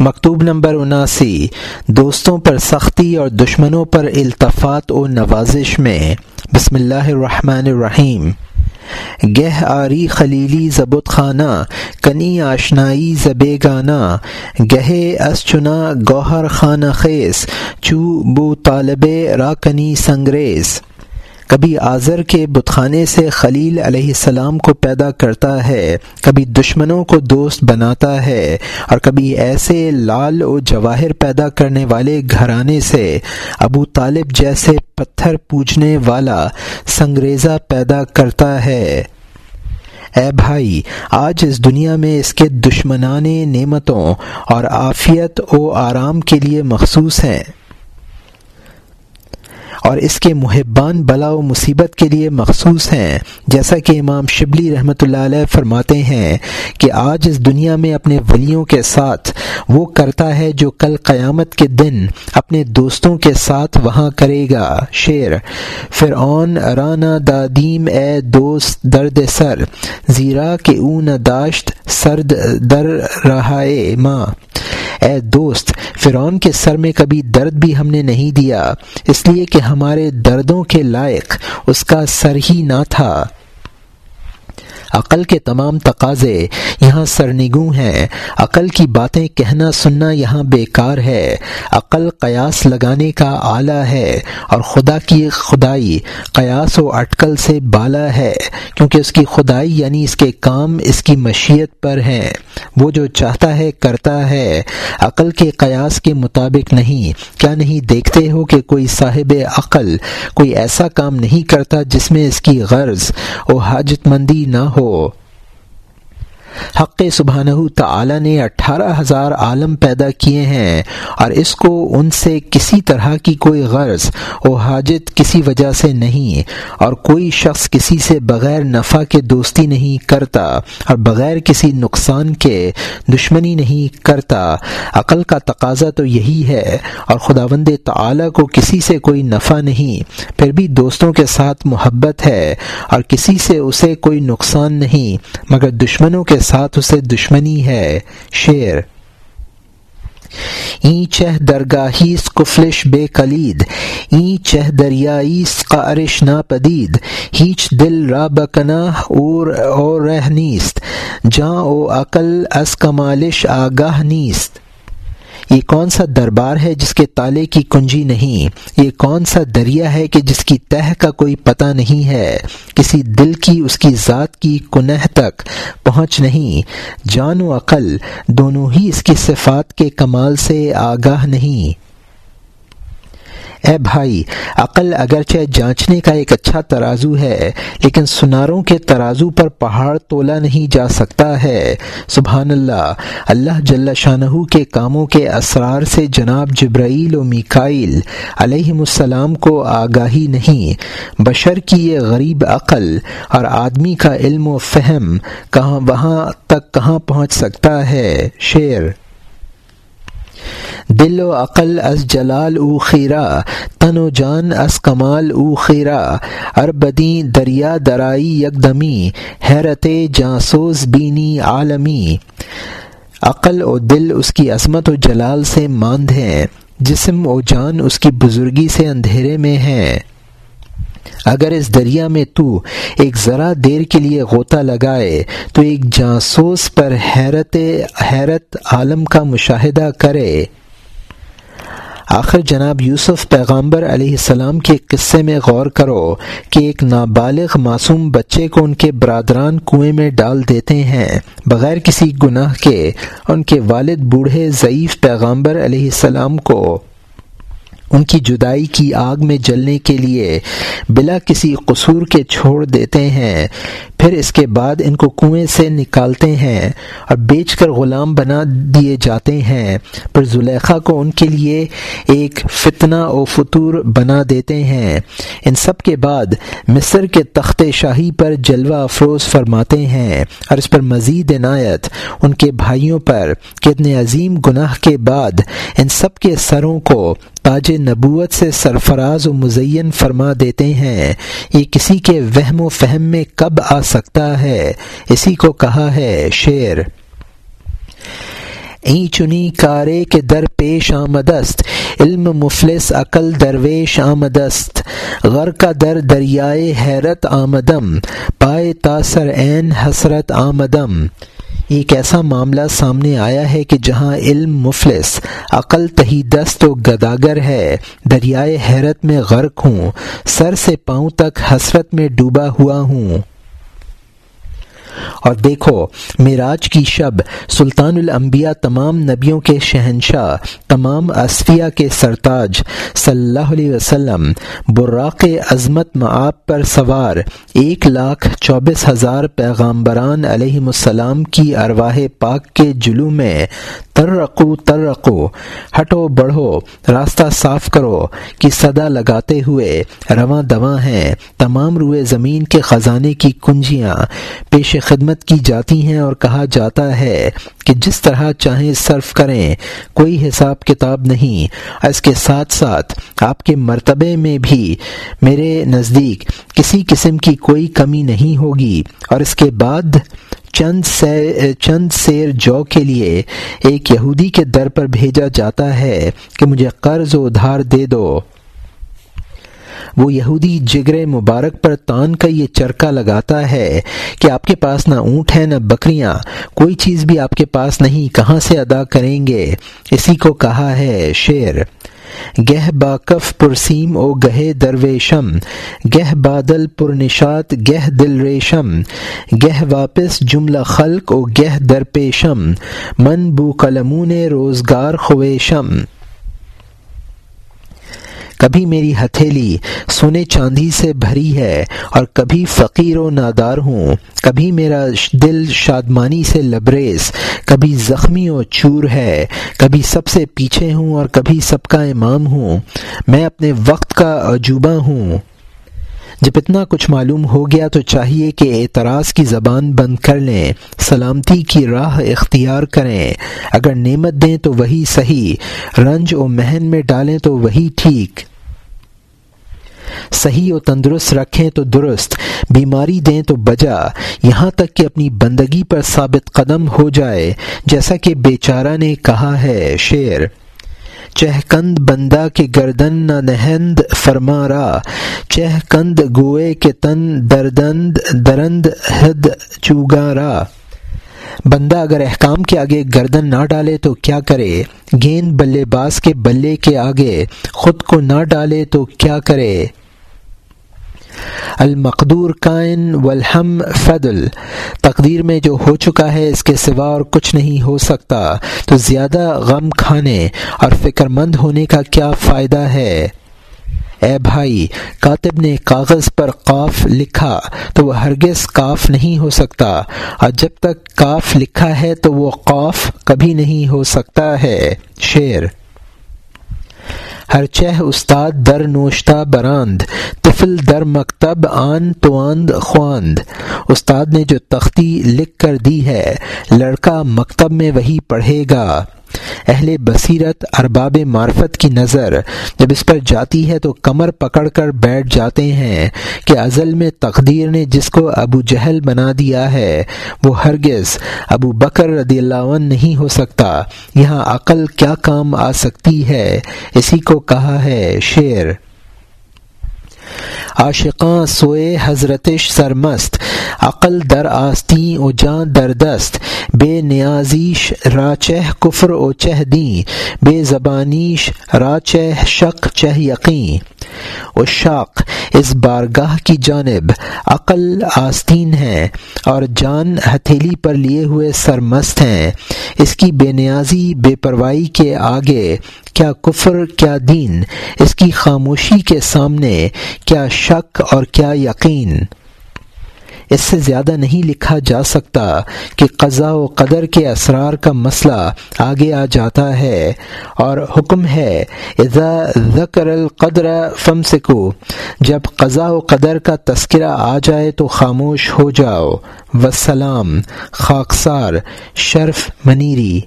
مکتوب نمبر اناسی، دوستوں پر سختی اور دشمنوں پر التفات و نوازش میں۔ بسم اللہ الرحمن الرحیم۔ گہ آری خلیلی زبت خانہ کنی آشنائی زب گانا گہے اس چنا گوہر خانہ خیس، چو بو طالب را کنی سنگریز۔ کبھی آذر کے بتخانے سے خلیل علیہ السلام کو پیدا کرتا ہے، کبھی دشمنوں کو دوست بناتا ہے، اور کبھی ایسے لال و جواہر پیدا کرنے والے گھرانے سے ابو طالب جیسے پتھر پوجنے والا سنگریزہ پیدا کرتا ہے۔ اے بھائی، آج اس دنیا میں اس کے دشمنان نعمتوں اور عافیت و آرام کے لیے مخصوص ہیں۔ اور اس کے محبان بلا و مصیبت کے لیے مخصوص ہیں۔ جیسا کہ امام شبلی رحمۃ اللہ علیہ فرماتے ہیں کہ آج اس دنیا میں اپنے ولیوں کے ساتھ وہ کرتا ہے جو کل قیامت کے دن اپنے دوستوں کے ساتھ وہاں کرے گا۔ شعر، فرعون رانا دادیم اے دوست درد سر، زیرا کہ اون داشت سرد در رہائے ماں۔ اے دوست فرعون کے سر میں کبھی درد بھی ہم نے نہیں دیا، اس لیے کہ ہمارے دردوں کے لائق اس کا سر ہی نہ تھا۔ عقل کے تمام تقاضے یہاں سرنگوں ہیں۔ عقل کی باتیں کہنا سننا یہاں بیکار ہے۔ عقل قیاس لگانے کا آلہ ہے اور خدا کی خدائی قیاس و اٹکل سے بالا ہے، کیونکہ اس کی خدائی یعنی اس کے کام اس کی مشیت پر ہیں۔ وہ جو چاہتا ہے کرتا ہے۔ عقل کے قیاس کے مطابق نہیں۔ کیا نہیں دیکھتے ہو کہ کوئی صاحب عقل کوئی ایسا کام نہیں کرتا جس میں اس کی غرض و حاجت مندی نہ ہو حق سبحانہ تعالی نے اٹھارہ ہزار عالم پیدا کیے ہیں اور اس کو ان سے کسی طرح کی کوئی غرض و حاجت کسی وجہ سے نہیں اور کوئی شخص کسی سے بغیر نفع کے دوستی نہیں کرتا اور بغیر کسی نقصان کے دشمنی نہیں کرتا۔ عقل کا تقاضا تو یہی ہے اور خداوند تعالی کو کسی سے کوئی نفع نہیں، پھر بھی دوستوں کے ساتھ محبت ہے اور کسی سے اسے کوئی نقصان نہیں، مگر دشمنوں کے ساتھ اسے دشمنی ہے شعر این چہ درگاہیس کفلش بے کلید این چہ دریائیس قارش ناپدید۔ ہیچ دل را بکنا اور اور رہ نیست، جاں او عقل از کمالش آگاہ نیست۔ یہ کون سا دربار ہے جس کے تالے کی کنجی نہیں؟ یہ کون سا دریا ہے کہ جس کی تہ کا کوئی پتہ نہیں ہے؟ کسی دل کی، اس کی ذات کی کنہ تک پہنچ نہیں۔ جان و عقل دونوں ہی اس کی صفات کے کمال سے آگاہ نہیں۔ اے بھائی، عقل اگرچہ جانچنے کا ایک اچھا ترازو ہے، لیکن سناروں کے ترازو پر پہاڑ تولا نہیں جا سکتا ہے۔ سبحان اللہ اللہ جل شاہ کے کاموں کے اسرار سے جناب جبرائیل و میکائل علیہ السلام کو آگاہی نہیں۔ بشر کی یہ غریب عقل اور آدمی کا علم و فہم کہاں وہاں تک کہاں پہنچ سکتا ہے؟ شعر دل و عقل از جلال او خیرا تن و جان از کمال او خیرا اربدی دریا درائی یکدمی حیرت جاسوز بینی عالمی۔ عقل و دل اس کی عصمت و جلال سے ماند ہیں، جسم و جان اس کی بزرگی سے اندھیرے میں ہیں۔ اگر اس دریا میں تو ایک ذرا دیر کے لیے غوطہ لگائے، تو ایک جاسوس پر حیرت حیرت عالم کا مشاہدہ کرے۔ آخر جناب یوسف پیغامبر علیہ السلام کے قصے میں غور کرو کہ ایک نابالغ معصوم بچے کو ان کے برادران کنویں میں ڈال دیتے ہیں۔ بغیر کسی گناہ کے ان کے والد بوڑھے ضعیف پیغامبر علیہ السلام کو ان کی جدائی کی آگ میں جلنے کے لیے بلا کسی قصور کے چھوڑ دیتے ہیں، پھر اس کے بعد ان کو کنویں سے نکالتے ہیں اور بیچ کر غلام بنا دیے جاتے ہیں۔ پھر زلیخا کو ان کے لیے ایک فتنہ و فطور بنا دیتے ہیں۔ ان سب کے بعد مصر کے تخت شاہی پر جلوہ افروز فرماتے ہیں۔ اور اس پر مزید عنایت ان کے بھائیوں پر کتنے عظیم گناہ کے بعد ان سب کے سروں کو تاج نبوت سے سرفراز و مزین فرما دیتے ہیں۔ یہ کسی کے وہم و فہم میں کب آ سکتا ہے؟ اسی کو کہا ہے شعر۔ این چنی کارے کے در پیش آمدست، علم مفلس، عقل درویش آمدست۔ غر کا در دریائے حیرت آمدم، پائے تاثر عین حسرت آمدم۔ ایک ایسا معاملہ سامنے آیا ہے کہ جہاں علم مفلس، عقل تہی دست و گداگر ہے، دریائے حیرت میں غرق ہوں، سر سے پاؤں تک حسرت میں ڈوبا ہوا ہوں۔ اور دیکھو، معراج کی شب سلطان الانبیاء تمام نبیوں کے شہنشاہ، تمام اصفیہ کے سرتاج، صلی اللہ علیہ وسلم، براق عظمت معاب پر سوار ایک لاکھ چوبیس ہزار پیغامبران علیہ السلام کی ارواح پاک کے جلو میں ترقو ترقو، ہٹو، بڑھو، راستہ صاف کرو کی صدا لگاتے ہوئے رواں دواں ہیں۔ تمام روئے زمین کے خزانے کی کنجیاں پیش خدمت کی جاتی ہیں اور کہا جاتا ہے کہ جس طرح چاہیں صرف کریں، کوئی حساب کتاب نہیں۔ اس کے ساتھ ساتھ آپ کے مرتبے میں بھی میرے نزدیک کسی قسم کی کوئی کمی نہیں ہوگی۔ اور اس کے بعد چند چند سیر جو کے لیے ایک یہودی کے در پر بھیجا جاتا ہے کہ مجھے قرض و ادھار دے دو۔ وہ یہودی جگر مبارک پر تان کا یہ چرکا لگاتا ہے کہ آپ کے پاس نہ اونٹ ہے نہ بکریاں، کوئی چیز بھی آپ کے پاس نہیں، کہاں سے ادا کریں گے؟ اسی کو کہا ہے شعر گہ باکف پرسیم او گہے درویشم، گہ بادل پر نشات گہ دل ریشم، گہ واپس جملہ خلق او گہ درپیشم من بو قلمون روزگار خویشم۔ کبھی میری ہتھیلی سونے چاندی سے بھری ہے اور کبھی فقیر و نادار ہوں، کبھی میرا دل شادمانی سے لبریز، کبھی زخمی و چور ہے، کبھی سب سے پیچھے ہوں اور کبھی سب کا امام ہوں، میں اپنے وقت کا عجوبہ ہوں۔ جب اتنا کچھ معلوم ہو گیا تو چاہیے کہ اعتراض کی زبان بند کر لیں، سلامتی کی راہ اختیار کریں۔ اگر نعمت دیں تو وہی صحیح، رنج و مہن میں ڈالیں تو وہی ٹھیک۔ صحیح و تندرست رکھیں تو درست، بیماری دیں تو بجا۔ یہاں تک کہ اپنی بندگی پر ثابت قدم ہو جائے، جیسا کہ بیچارہ نے کہا ہے، شعر۔ چہ کند بندہ کے گردن نہ نہند فرمارا چہ کند گوئے کے تن دردند، درند حد چوگارا بندہ اگر احکام کے آگے گردن نہ ڈالے تو کیا کرے؟ گیند بلے باز کے بلے کے آگے، خود کو نہ ڈالے تو کیا کرے؟ المقدور کائن والہم فدل۔ تقدیر میں جو ہو چکا ہے، اس کے سوا اور کچھ نہیں ہو سکتا۔ تو زیادہ غم کھانے اور فکر مند ہونے کا کیا فائدہ ہے؟ اے بھائی، کاتب نے کاغذ پر قاف لکھا تو وہ ہرگز کاف نہیں ہو سکتا۔ اور جب تک کاف لکھا ہے تو وہ قاف کبھی نہیں ہو سکتا ہے۔ شعر۔ ہر چہ استاد در نوشتہ براند، طفل در مکتب آن تواند خواند۔ استاد نے جو تختی لکھ کر دی ہے، لڑکا مکتب میں وہی پڑھے گا۔ اہل بصیرت ارباب معرفت کی نظر جب اس پر جاتی ہے تو کمر پکڑ کر بیٹھ جاتے ہیں کہ ازل میں تقدیر نے جس کو ابو جہل بنا دیا ہے، وہ ہرگز ابو بکر رضی اللہ عنہ نہیں ہو سکتا۔ یہاں عقل کیا کام آ سکتی ہے؟ اسی کو کہا ہے شعر۔ عاشقاں سوئے حضرتش سرمست۔ عقل در آستی او جاں دردست بے نیازیش راچہ کفر او چہ دیں بے زبانیش راچہ شک چہ یقین۔ و شاق، اس بارگاہ کی جانب عقل آستین ہے اور جان ہتھیلی پر لیے ہوئے سرمست ہیں۔ اس کی بے نیازی، بے پرواہی کے آگے کیا کفر، کیا دین؟ اس کی خاموشی کے سامنے کیا شک اور کیا یقین؟ اس سے زیادہ نہیں لکھا جا سکتا کہ قضاء و قدر کے اسرار کا مسئلہ آگے آ جاتا ہے اور حکم ہے، اذا ذکر القدر فم سکو جب قضاء و قدر کا تذکرہ آ جائے تو خاموش ہو جاؤ۔ وسلام خاکسار، شرف، منیری۔